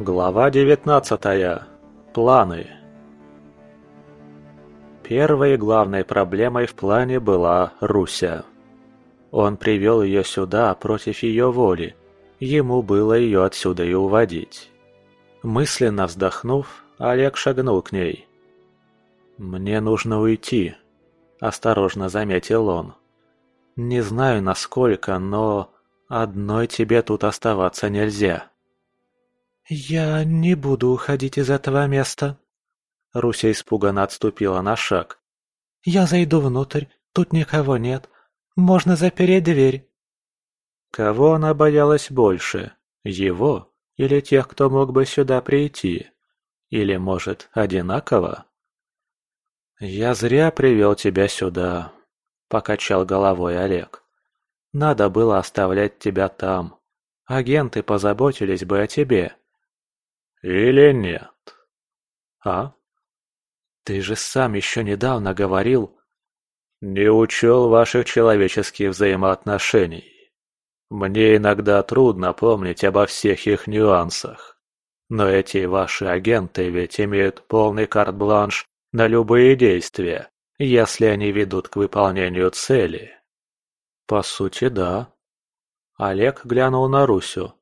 Глава 19. Планы. Первой главной проблемой в плане была Руся. Он привел ее сюда против ее воли. Ему было ее отсюда и уводить. Мысленно вздохнув, Олег шагнул к ней. «Мне нужно уйти», – осторожно заметил он. «Не знаю, насколько, но одной тебе тут оставаться нельзя». «Я не буду уходить из этого места». Руся испуганно отступила на шаг. «Я зайду внутрь, тут никого нет. Можно запереть дверь». Кого она боялась больше? Его или тех, кто мог бы сюда прийти? Или, может, одинаково? «Я зря привел тебя сюда», — покачал головой Олег. «Надо было оставлять тебя там. Агенты позаботились бы о тебе». «Или нет?» «А? Ты же сам еще недавно говорил...» «Не учел ваших человеческих взаимоотношений. Мне иногда трудно помнить обо всех их нюансах. Но эти ваши агенты ведь имеют полный карт-бланш на любые действия, если они ведут к выполнению цели. По сути, да. Олег глянул на Русю.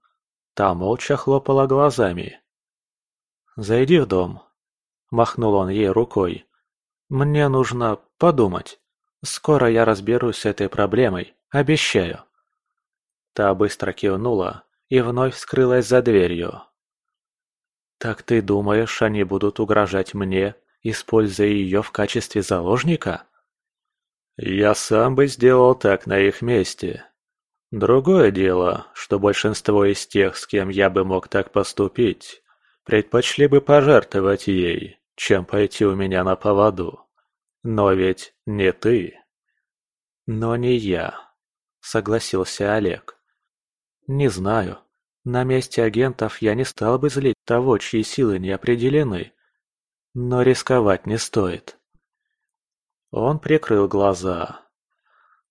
Та молча хлопала глазами. «Зайди в дом», — махнул он ей рукой. «Мне нужно подумать. Скоро я разберусь с этой проблемой, обещаю». Та быстро кивнула и вновь скрылась за дверью. «Так ты думаешь, они будут угрожать мне используя ее в качестве заложника? Я сам бы сделал так на их месте. Другое дело, что большинство из тех, с кем я бы мог так поступить, предпочли бы пожертвовать ей, чем пойти у меня на поводу. Но ведь не ты. Но не я, согласился Олег. Не знаю. На месте агентов я не стал бы злить того, чьи силы не определены, но рисковать не стоит. Он прикрыл глаза.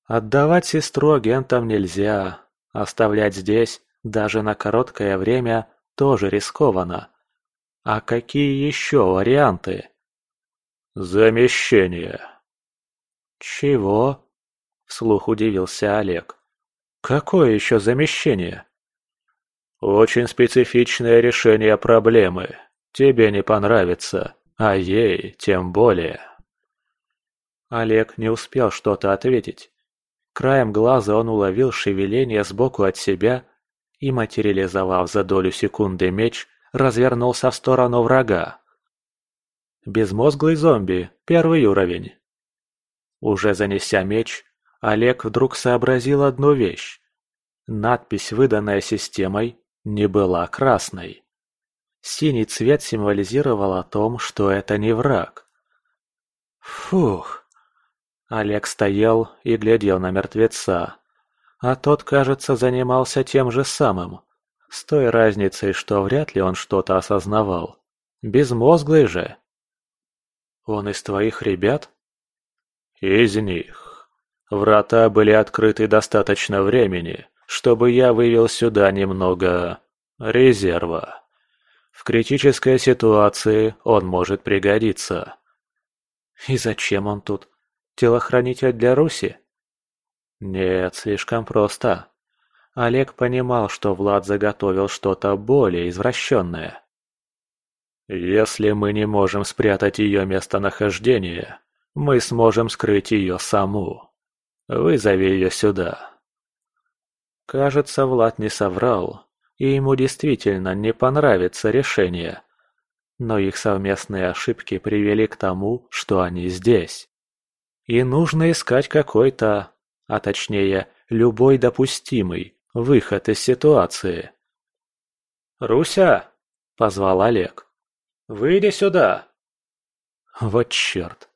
Отдавать сестру агентам нельзя. Оставлять здесь, даже на короткое время, тоже рискованно. А какие еще варианты? Замещение. Чего? Вслух удивился Олег. Какое еще замещение? Очень специфичное решение проблемы. Тебе не понравится. А ей тем более. Олег не успел что-то ответить. Краем глаза он уловил шевеление сбоку от себя и, материализовав за долю секунды меч, развернулся в сторону врага. Безмозглый зомби, первый уровень. Уже занеся меч, Олег вдруг сообразил одну вещь. Надпись, выданная системой, не была красной. Синий цвет символизировал о том, что это не враг. Фух. Олег стоял и глядел на мертвеца. А тот, кажется, занимался тем же самым. С той разницей, что вряд ли он что-то осознавал. Безмозглый же. Он из твоих ребят? Из них. Врата были открыты достаточно времени, чтобы я вывел сюда немного резерва. В критической ситуации он может пригодиться. И зачем он тут? Телохранитель для Руси? Нет, слишком просто. Олег понимал, что Влад заготовил что-то более извращенное. Если мы не можем спрятать ее местонахождение, мы сможем скрыть ее саму. Вызови ее сюда. Кажется, Влад не соврал, и ему действительно не понравится решение. Но их совместные ошибки привели к тому, что они здесь. И нужно искать какой-то, а точнее, любой допустимый, выход из ситуации. «Руся!» – позвал Олег. «Выйди сюда!» Вот черт.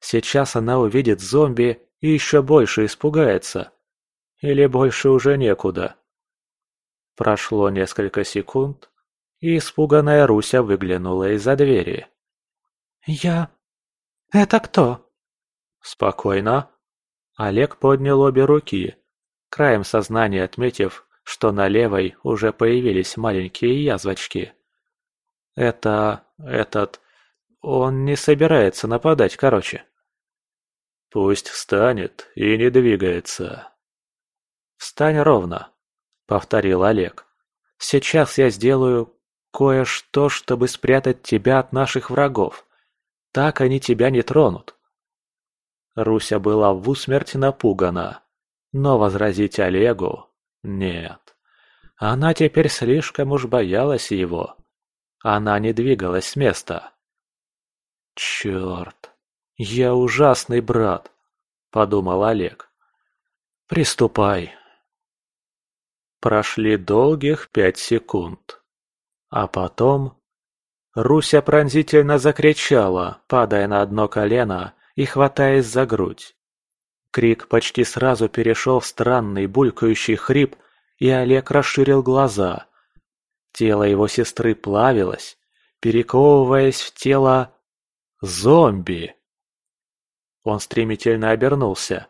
Сейчас она увидит зомби и еще больше испугается. Или больше уже некуда. Прошло несколько секунд, и испуганная Руся выглянула из-за двери. «Я... это кто?» «Спокойно». Олег поднял обе руки, краем сознания отметив, что на левой уже появились маленькие язвочки. Это... этот... Он не собирается нападать, короче. Пусть встанет и не двигается. Встань ровно, повторил Олег. Сейчас я сделаю кое-что, чтобы спрятать тебя от наших врагов. Так они тебя не тронут. Руся была в усмерть напугана, но возразить Олегу нет. Она теперь слишком уж боялась его. Она не двигалась с места. «Черт, я ужасный брат», — подумал Олег. «Приступай». Прошли долгих пять секунд. А потом... Руся пронзительно закричала, падая на одно колено и хватаясь за грудь. Крик почти сразу перешел в странный булькающий хрип, и Олег расширил глаза. Тело его сестры плавилось, перековываясь в тело зомби. Он стремительно обернулся.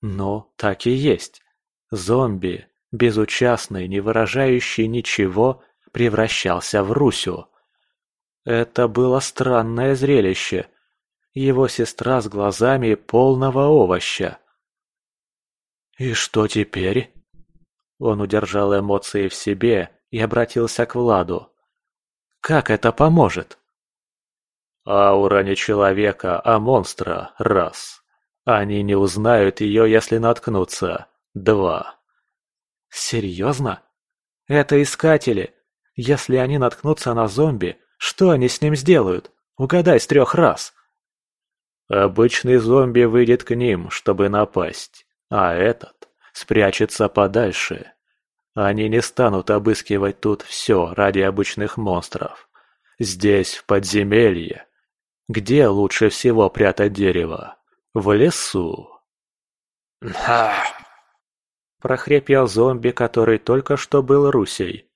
Ну, так и есть. Зомби, безучастный, не выражающий ничего, превращался в Русю. Это было странное зрелище. Его сестра с глазами полного овоща. «И что теперь?» Он удержал эмоции в себе и обратился к Владу. «Как это поможет?» «Аура не человека, а монстра – раз. Они не узнают ее, если наткнутся – два». «Серьезно? Это искатели. Если они наткнутся на зомби, что они с ним сделают? Угадай с трех раз». Обычный зомби выйдет к ним, чтобы напасть, а этот спрячется подальше. Они не станут обыскивать тут все ради обычных монстров. Здесь, в подземелье. Где лучше всего прятать дерево? В лесу. прохрипел зомби, который только что был Русей.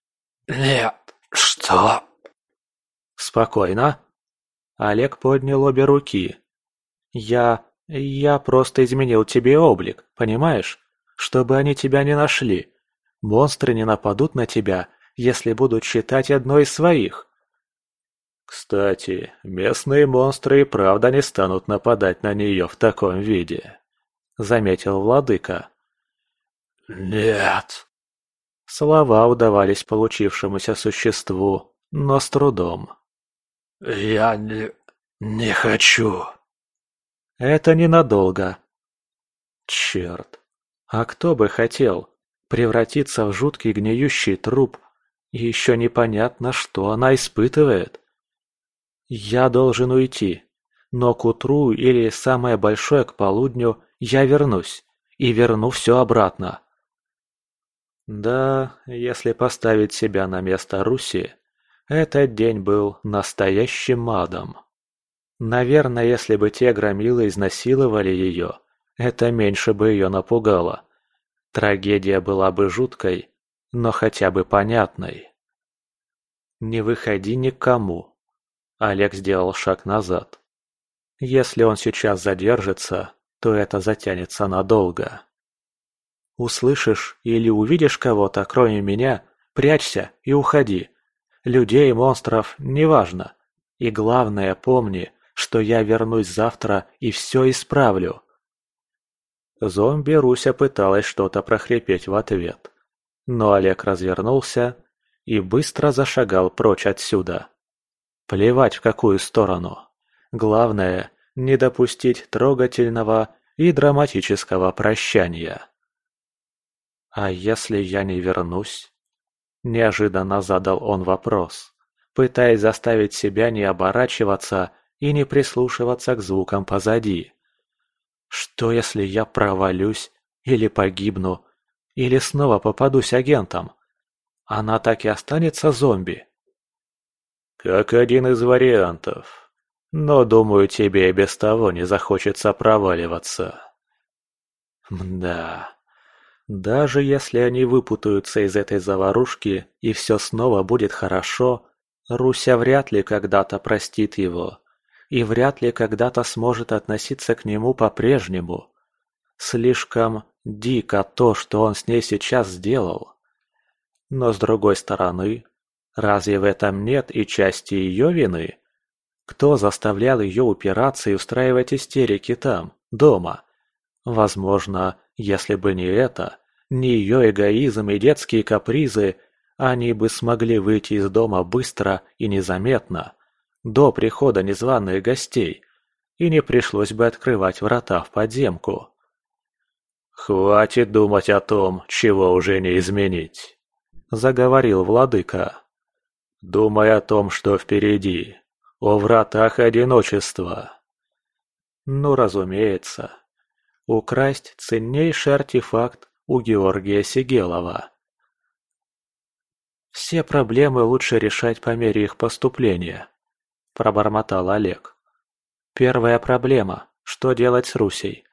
«Нет, что?» «Спокойно». Олег поднял обе руки. «Я... я просто изменил тебе облик, понимаешь? Чтобы они тебя не нашли. Монстры не нападут на тебя, если будут считать одной из своих». «Кстати, местные монстры и правда не станут нападать на нее в таком виде», — заметил владыка. «Нет». Слова удавались получившемуся существу, но с трудом. «Я не... не хочу». «Это ненадолго». Черт, а кто бы хотел превратиться в жуткий гниющий труп, и еще непонятно, что она испытывает? Я должен уйти, но к утру или самое большое к полудню я вернусь и верну все обратно. Да, если поставить себя на место Руси, этот день был настоящим адом. Наверное, если бы те громилы изнасиловали ее, это меньше бы ее напугало. Трагедия была бы жуткой, но хотя бы понятной. «Не выходи никому», — Олег сделал шаг назад. «Если он сейчас задержится, то это затянется надолго». Услышишь или увидишь кого-то, кроме меня, прячься и уходи. Людей монстров – неважно. И главное, помни, что я вернусь завтра и все исправлю. Зомби Руся пыталась что-то прохрипеть в ответ. Но Олег развернулся и быстро зашагал прочь отсюда. Плевать в какую сторону. Главное – не допустить трогательного и драматического прощания. «А если я не вернусь?» Неожиданно задал он вопрос, пытаясь заставить себя не оборачиваться и не прислушиваться к звукам позади. «Что если я провалюсь или погибну, или снова попадусь агентом? Она так и останется зомби?» «Как один из вариантов. Но, думаю, тебе и без того не захочется проваливаться». «Мда...» Даже если они выпутаются из этой заварушки и все снова будет хорошо, Руся вряд ли когда-то простит его. И вряд ли когда-то сможет относиться к нему по-прежнему. Слишком дико то, что он с ней сейчас сделал. Но с другой стороны, Разве в этом нет и части ее вины? Кто заставлял ее упираться и устраивать истерики там, дома? Возможно, если бы не это, не ее эгоизм и детские капризы, они бы смогли выйти из дома быстро и незаметно, до прихода незваных гостей, и не пришлось бы открывать врата в подземку. «Хватит думать о том, чего уже не изменить», — заговорил владыка. «Думай о том, что впереди, о вратах одиночества». Ну, разумеется. Украсть ценнейший артефакт у Георгия Сигелова. «Все проблемы лучше решать по мере их поступления», – пробормотал Олег. «Первая проблема – что делать с Русей?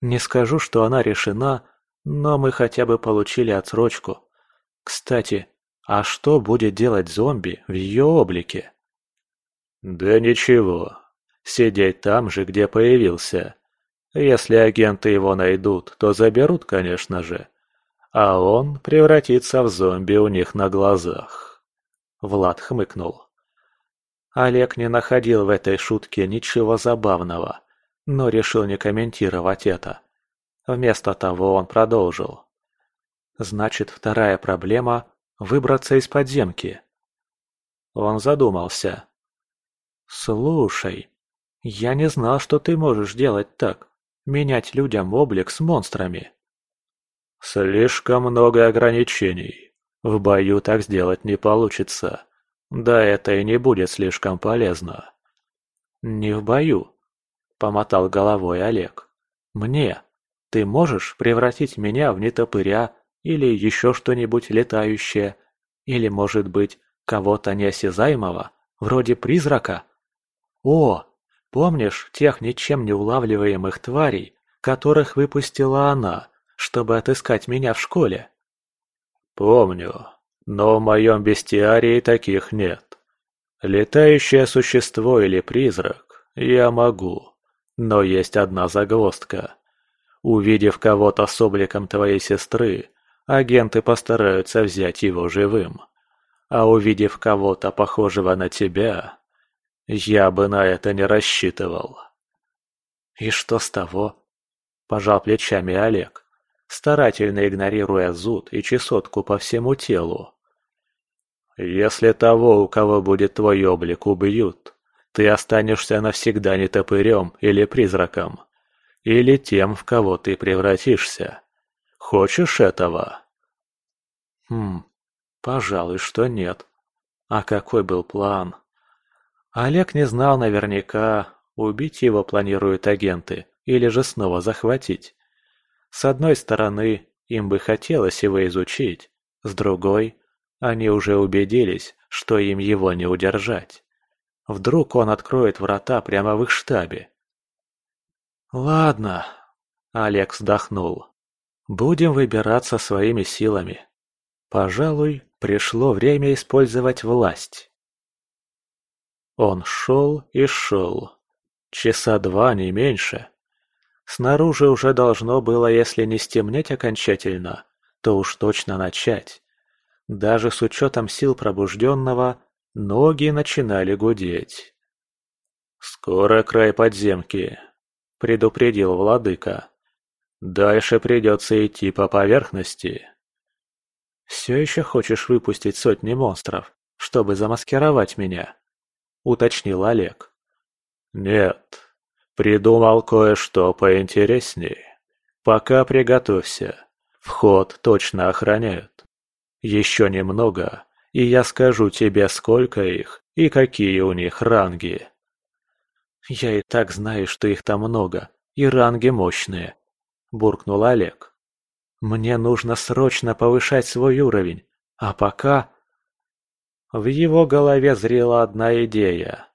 Не скажу, что она решена, но мы хотя бы получили отсрочку. Кстати, а что будет делать зомби в ее облике?» «Да ничего. Сидеть там же, где появился. Если агенты его найдут, то заберут, конечно же. А он превратится в зомби у них на глазах. Влад хмыкнул. Олег не находил в этой шутке ничего забавного, но решил не комментировать это. Вместо того он продолжил. Значит, вторая проблема – выбраться из подземки. Он задумался. «Слушай, я не знал, что ты можешь делать так менять людям облик с монстрами. Слишком много ограничений. В бою так сделать не получится. Да это и не будет слишком полезно. Не в бою, помотал головой Олег. Мне. Ты можешь превратить меня в нетопыря или еще что-нибудь летающее? Или, может быть, кого-то неосязаемого, вроде призрака? О, Помнишь тех ничем не улавливаемых тварей, которых выпустила она, чтобы отыскать меня в школе? Помню, но в моем бестиарии таких нет. Летающее существо или призрак я могу, но есть одна загвоздка. Увидев кого-то с обликом твоей сестры, агенты постараются взять его живым. А увидев кого-то похожего на тебя, я бы на это не рассчитывал. И что с того? Пожал плечами Олег, старательно игнорируя зуд и чесотку по всему телу. Если того, у кого будет твой облик, убьют, ты останешься навсегда не топырем или призраком. Или тем, в кого ты превратишься. Хочешь этого? Хм, пожалуй, что нет. А какой был план? Олег не знал наверняка, убить его планируют агенты или же снова захватить. С одной стороны, им бы хотелось его изучить, с другой, они уже убедились, что им его не удержать. Вдруг он откроет врата прямо в их штабе. «Ладно», — Олег вздохнул. «Будем выбираться своими силами. Пожалуй, пришло время использовать власть». Он шел и шел. Часа два, не меньше. Снаружи уже должно было, если не стемнеть окончательно, то уж точно начать. Даже с учетом сил пробужденного, ноги начинали гудеть. «Скоро край подземки», — предупредил владыка. «Дальше придется идти по поверхности». «Все еще хочешь выпустить сотни монстров, чтобы замаскировать меня?» – уточнил Олег. «Нет, придумал кое-что поинтереснее. Пока приготовься, вход точно охраняют. Еще немного, и я скажу тебе, сколько их и какие у них ранги». «Я и так знаю, что их там много, и ранги мощные», – буркнул Олег. «Мне нужно срочно повышать свой уровень, а пока...» В его голове зрела одна идея.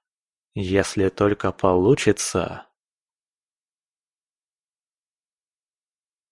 Если только получится...